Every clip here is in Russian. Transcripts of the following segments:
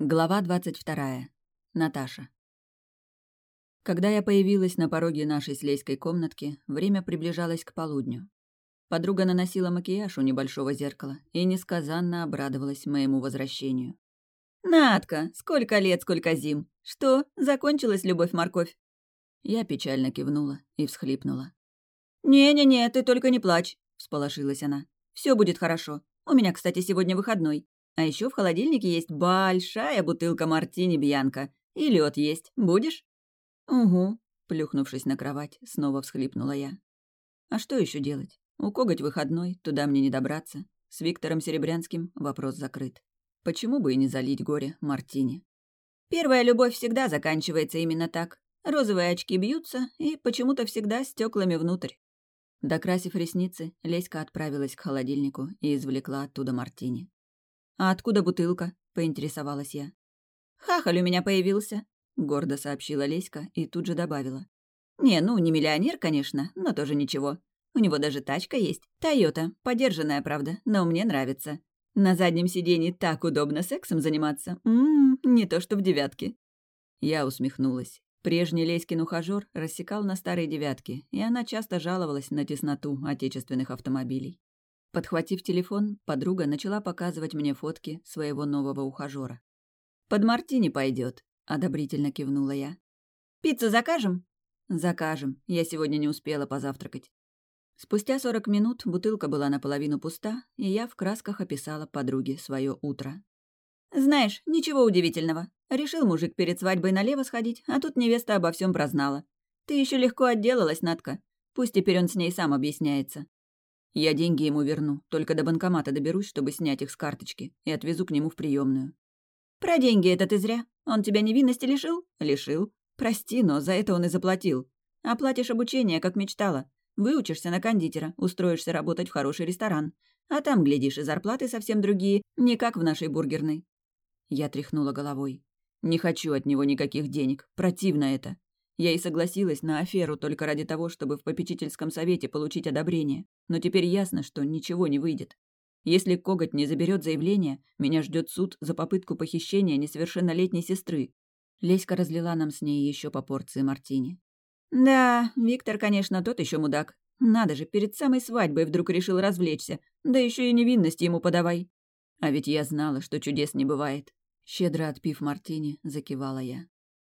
Глава двадцать вторая. Наташа. Когда я появилась на пороге нашей с Лейской комнатки, время приближалось к полудню. Подруга наносила макияж у небольшого зеркала и несказанно обрадовалась моему возвращению. «Натка, сколько лет, сколько зим! Что, закончилась любовь-морковь?» Я печально кивнула и всхлипнула. «Не-не-не, ты только не плачь», — всполошилась она. Все будет хорошо. У меня, кстати, сегодня выходной. А еще в холодильнике есть большая бутылка мартини Бьянка. И лед есть. Будешь? Угу. Плюхнувшись на кровать, снова всхлипнула я. А что еще делать? У коготь выходной, туда мне не добраться. С Виктором Серебрянским вопрос закрыт. Почему бы и не залить горе мартини? Первая любовь всегда заканчивается именно так. Розовые очки бьются, и почему-то всегда стеклами внутрь. Докрасив ресницы, Леська отправилась к холодильнику и извлекла оттуда мартини. «А откуда бутылка?» — поинтересовалась я. «Хахаль у меня появился», — гордо сообщила Леська и тут же добавила. «Не, ну, не миллионер, конечно, но тоже ничего. У него даже тачка есть. Тойота, подержанная, правда, но мне нравится. На заднем сиденье так удобно сексом заниматься. Ммм, не то что в девятке». Я усмехнулась. Прежний Леськин ухажёр рассекал на старой девятке, и она часто жаловалась на тесноту отечественных автомобилей. Подхватив телефон, подруга начала показывать мне фотки своего нового ухажёра. «Под мартини пойдет, одобрительно кивнула я. «Пиццу закажем?» «Закажем. Я сегодня не успела позавтракать». Спустя сорок минут бутылка была наполовину пуста, и я в красках описала подруге свое утро. «Знаешь, ничего удивительного. Решил мужик перед свадьбой налево сходить, а тут невеста обо всем прознала. Ты еще легко отделалась, Натка. Пусть теперь он с ней сам объясняется. Я деньги ему верну, только до банкомата доберусь, чтобы снять их с карточки, и отвезу к нему в приемную. Про деньги это ты зря. Он тебя невинности лишил? Лишил. Прости, но за это он и заплатил. Оплатишь обучение, как мечтала. Выучишься на кондитера, устроишься работать в хороший ресторан. А там, глядишь, и зарплаты совсем другие, не как в нашей бургерной. Я тряхнула головой. Не хочу от него никаких денег. Противно это. Я и согласилась на аферу только ради того, чтобы в попечительском совете получить одобрение. Но теперь ясно, что ничего не выйдет. Если Коготь не заберет заявление, меня ждет суд за попытку похищения несовершеннолетней сестры. Леська разлила нам с ней еще по порции мартини. Да, Виктор, конечно, тот еще мудак. Надо же, перед самой свадьбой вдруг решил развлечься. Да еще и невинность ему подавай. А ведь я знала, что чудес не бывает. Щедро отпив мартини, закивала я.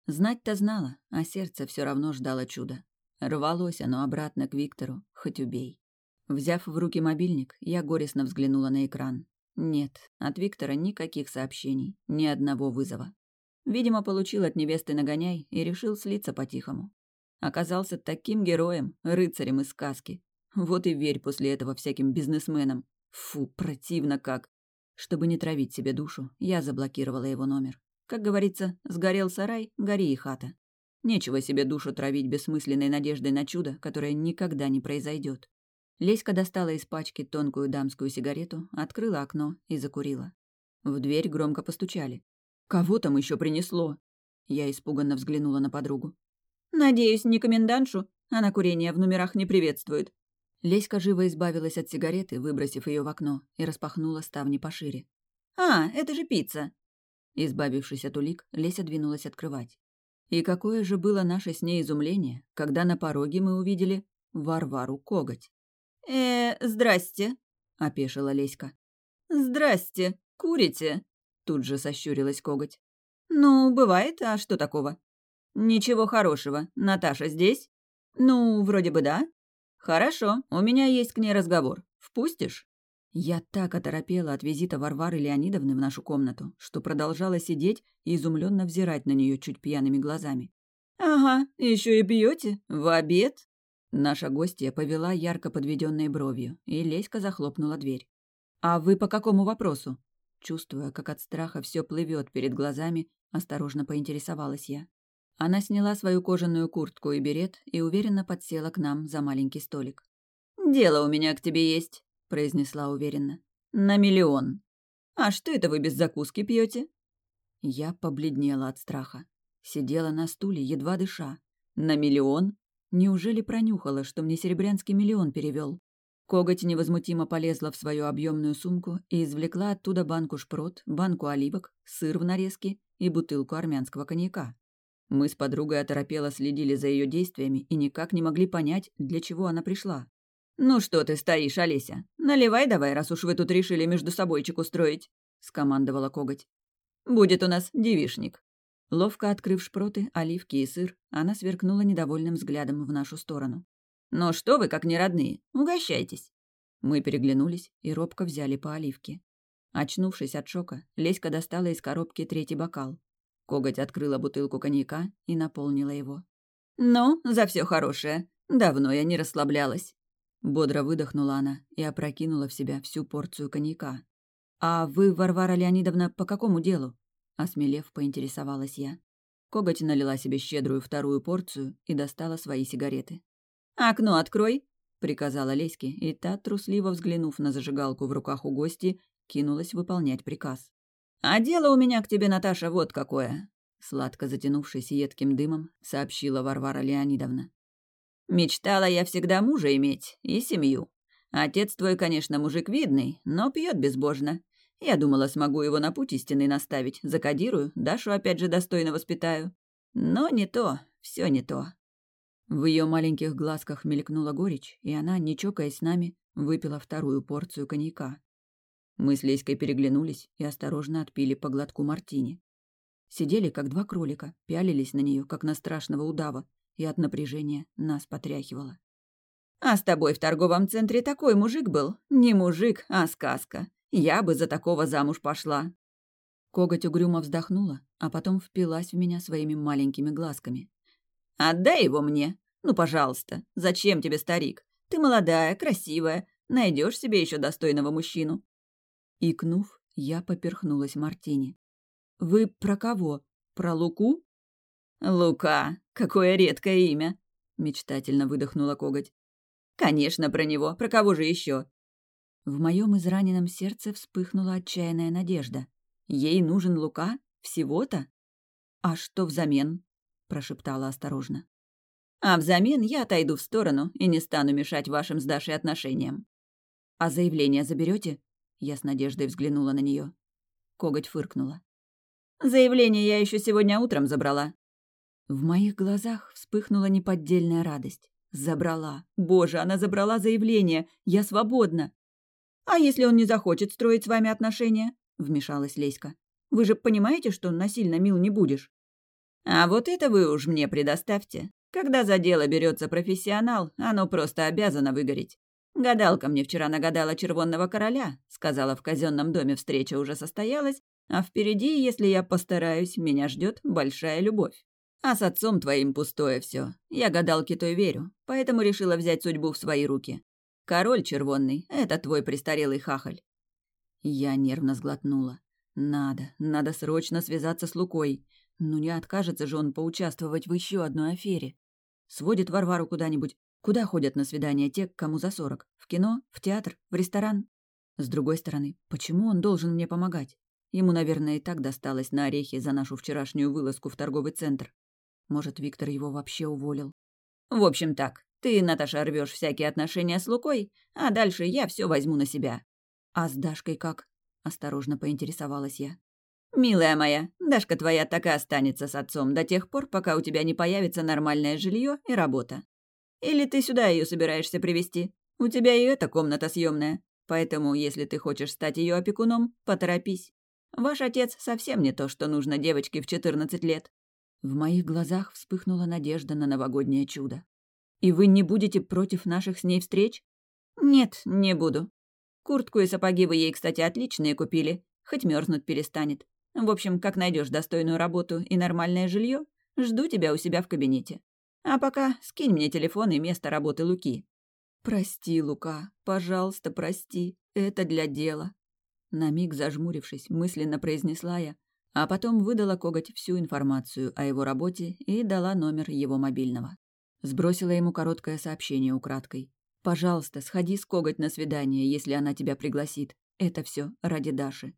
Знать-то знала, а сердце все равно ждало чуда. Рвалось оно обратно к Виктору, хоть убей. Взяв в руки мобильник, я горестно взглянула на экран. Нет, от Виктора никаких сообщений, ни одного вызова. Видимо, получил от невесты нагоняй и решил слиться по-тихому. Оказался таким героем, рыцарем из сказки. Вот и верь после этого всяким бизнесменам. Фу, противно как. Чтобы не травить себе душу, я заблокировала его номер. Как говорится, сгорел сарай, гори и хата. Нечего себе душу травить бессмысленной надеждой на чудо, которое никогда не произойдет. Леська достала из пачки тонкую дамскую сигарету, открыла окно и закурила. В дверь громко постучали. «Кого там еще принесло?» Я испуганно взглянула на подругу. «Надеюсь, не комендантшу? Она курение в номерах не приветствует. Леська живо избавилась от сигареты, выбросив ее в окно, и распахнула ставни пошире. «А, это же пицца!» Избавившись от улик, Леся двинулась открывать. И какое же было наше с ней изумление, когда на пороге мы увидели Варвару Коготь. «Э, здрасте», — опешила Леська. «Здрасте, курите?» — тут же сощурилась Коготь. «Ну, бывает, а что такого?» «Ничего хорошего. Наташа здесь?» «Ну, вроде бы да. «Хорошо, у меня есть к ней разговор. Впустишь?» Я так оторопела от визита Варвары Леонидовны в нашу комнату, что продолжала сидеть и изумленно взирать на нее чуть пьяными глазами. «Ага, еще и пьете? В обед?» Наша гостья повела ярко подведенной бровью, и Леська захлопнула дверь. «А вы по какому вопросу?» Чувствуя, как от страха все плывет перед глазами, осторожно поинтересовалась я. Она сняла свою кожаную куртку и берет и уверенно подсела к нам за маленький столик. «Дело у меня к тебе есть», — произнесла уверенно. «На миллион. А что это вы без закуски пьете? Я побледнела от страха. Сидела на стуле, едва дыша. На миллион? Неужели пронюхала, что мне серебрянский миллион перевел? Коготь невозмутимо полезла в свою объемную сумку и извлекла оттуда банку шпрот, банку оливок, сыр в нарезке и бутылку армянского коньяка. Мы с подругой оторопело следили за ее действиями и никак не могли понять, для чего она пришла. «Ну что ты стоишь, Олеся? Наливай давай, раз уж вы тут решили между собойчик устроить», — скомандовала коготь. «Будет у нас девишник». Ловко открыв шпроты, оливки и сыр, она сверкнула недовольным взглядом в нашу сторону. «Но что вы, как не родные? Угощайтесь!» Мы переглянулись и робко взяли по оливке. Очнувшись от шока, Леська достала из коробки третий бокал. Коготь открыла бутылку коньяка и наполнила его. «Ну, за все хорошее. Давно я не расслаблялась». Бодро выдохнула она и опрокинула в себя всю порцию коньяка. «А вы, Варвара Леонидовна, по какому делу?» Осмелев, поинтересовалась я. Коготь налила себе щедрую вторую порцию и достала свои сигареты. «Окно открой!» — приказала Леське, и та, трусливо взглянув на зажигалку в руках у гости, кинулась выполнять приказ. «А дело у меня к тебе, Наташа, вот какое!» Сладко затянувшись едким дымом, сообщила Варвара Леонидовна. «Мечтала я всегда мужа иметь и семью. Отец твой, конечно, мужик видный, но пьет безбожно. Я думала, смогу его на путь истинный наставить, закодирую, Дашу опять же достойно воспитаю. Но не то, все не то. В ее маленьких глазках мелькнула горечь, и она, не чокаясь с нами, выпила вторую порцию коньяка. Мы с Леськой переглянулись и осторожно отпили по глотку мартини. Сидели, как два кролика, пялились на нее, как на страшного удава, и от напряжения нас потряхивало. «А с тобой в торговом центре такой мужик был? Не мужик, а сказка. Я бы за такого замуж пошла». Коготь угрюмо вздохнула, а потом впилась в меня своими маленькими глазками. «Отдай его мне. Ну, пожалуйста. Зачем тебе старик? Ты молодая, красивая, найдешь себе еще достойного мужчину». Икнув, я поперхнулась Мартине. «Вы про кого? Про Луку?» «Лука! Какое редкое имя!» — мечтательно выдохнула коготь. «Конечно, про него. Про кого же еще? В моем израненном сердце вспыхнула отчаянная надежда. Ей нужен Лука? Всего-то? А что взамен? прошептала осторожно. А взамен я отойду в сторону и не стану мешать вашим с Дашей отношениям. А заявление заберете? Я с надеждой взглянула на нее. Коготь фыркнула. Заявление я еще сегодня утром забрала. В моих глазах вспыхнула неподдельная радость. Забрала. Боже, она забрала заявление. Я свободна. «А если он не захочет строить с вами отношения?» — вмешалась Леська. «Вы же понимаете, что насильно мил не будешь?» «А вот это вы уж мне предоставьте. Когда за дело берется профессионал, оно просто обязано выгореть. Гадалка мне вчера нагадала червонного короля, сказала, в казенном доме встреча уже состоялась, а впереди, если я постараюсь, меня ждет большая любовь. А с отцом твоим пустое все. Я гадалке той верю, поэтому решила взять судьбу в свои руки. Король червонный — это твой престарелый хахаль». Я нервно сглотнула. «Надо, надо срочно связаться с Лукой. Ну не откажется же он поучаствовать в еще одной афере. Сводит Варвару куда-нибудь. Куда ходят на свидания те, кому за сорок? В кино? В театр? В ресторан? С другой стороны, почему он должен мне помогать? Ему, наверное, и так досталось на орехи за нашу вчерашнюю вылазку в торговый центр. Может, Виктор его вообще уволил? В общем так, ты, Наташа, рвешь всякие отношения с Лукой, а дальше я все возьму на себя. А с Дашкой как? Осторожно поинтересовалась я. «Милая моя, Дашка твоя так и останется с отцом до тех пор, пока у тебя не появится нормальное жилье и работа. Или ты сюда ее собираешься привести? У тебя и эта комната съемная, поэтому, если ты хочешь стать ее опекуном, поторопись. Ваш отец совсем не то, что нужно девочке в 14 лет». В моих глазах вспыхнула надежда на новогоднее чудо. И вы не будете против наших с ней встреч? Нет, не буду. Куртку и сапоги вы ей, кстати, отличные купили, хоть мерзнуть перестанет. В общем, как найдешь достойную работу и нормальное жилье, жду тебя у себя в кабинете. А пока скинь мне телефон и место работы Луки. Прости, Лука, пожалуйста, прости. Это для дела. На миг зажмурившись, мысленно произнесла я, а потом выдала коготь всю информацию о его работе и дала номер его мобильного. Сбросила ему короткое сообщение украдкой. «Пожалуйста, сходи с коготь на свидание, если она тебя пригласит. Это все ради Даши».